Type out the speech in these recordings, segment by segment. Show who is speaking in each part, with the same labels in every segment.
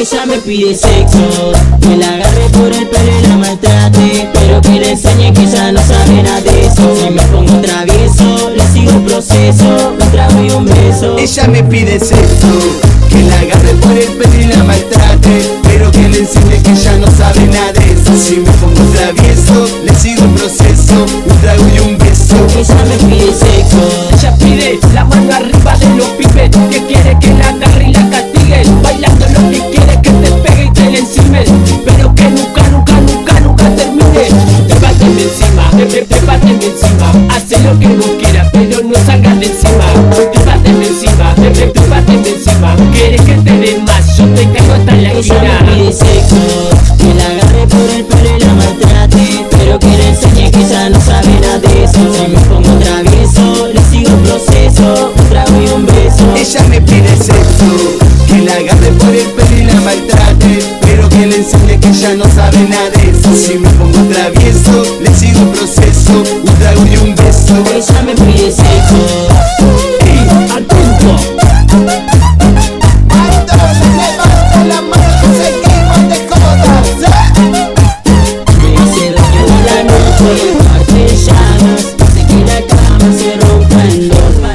Speaker 1: Ella me pide sexo, que la agarre por el pelo y la maltrate Pero que le enseñe que ya no sabe nada de eso. Si me pongo travieso, le sigo el proceso Un trago y un beso.
Speaker 2: Ella me pide sexo, que la agarre por el pelo y la maltrate Pero que le enseñe que ya no sabe nada de eso Un trago y un beso.
Speaker 1: Ella me pide sexo.
Speaker 3: Ella pide la mano arriba de los pibes Que quiere que la agarre y la castigue. Bailando lo que quiere que te pegue y te le encime. Pero que nunca, nunca, nunca, nunca termine. Trépateme encima, trépateme encima. Hace lo que vos quieras pero no salgas de encima. Trépateme encima, trépateme encima. Quieres que te dé más, yo te caigo hasta la esquina
Speaker 2: Ella me pide sexo, que la agarre por el pelo y la maltrate Pero que le enseñe que ya no sabe nada de eso. Si me pongo travieso, le sigo el proceso Un trago y un beso.
Speaker 1: Ella me pide sexo. Parte de llamas Hace que la cama se rompa en dos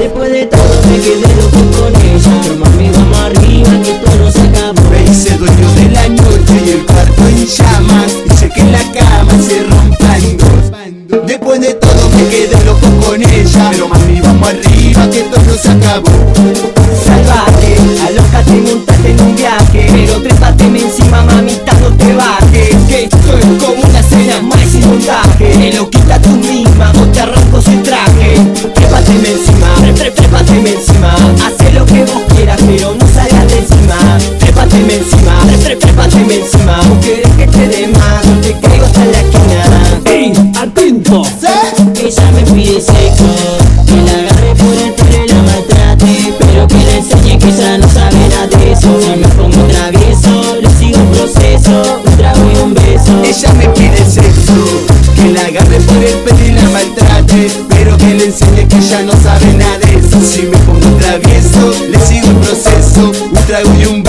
Speaker 1: Después de todo me quedé loco con ella. Pero mami vamos arriba que todo se acabó.
Speaker 2: Me hice dueño de la noche y el cuarto en llamas. Hice que la cama se rompa Después de todo me quedé loco con ella. Pero mami vamos arriba que todo se acabó
Speaker 3: trépateme encima No querés que te dé más, no te caigo hasta la esquina. ¡Ey, atento!
Speaker 1: Ella me pide sexo, que la agarre por el pelo y la maltrate Pero que le enseñe que ya no sabe nada de eso. Si me pongo travieso, le sigo el proceso Un trago y un beso.
Speaker 2: Ella me pide sexo, que la agarre por el pelo y la maltrate Pero que le enseñe que ya no sabe nada de eso. Si me pongo travieso, le sigo el proceso Un trago y un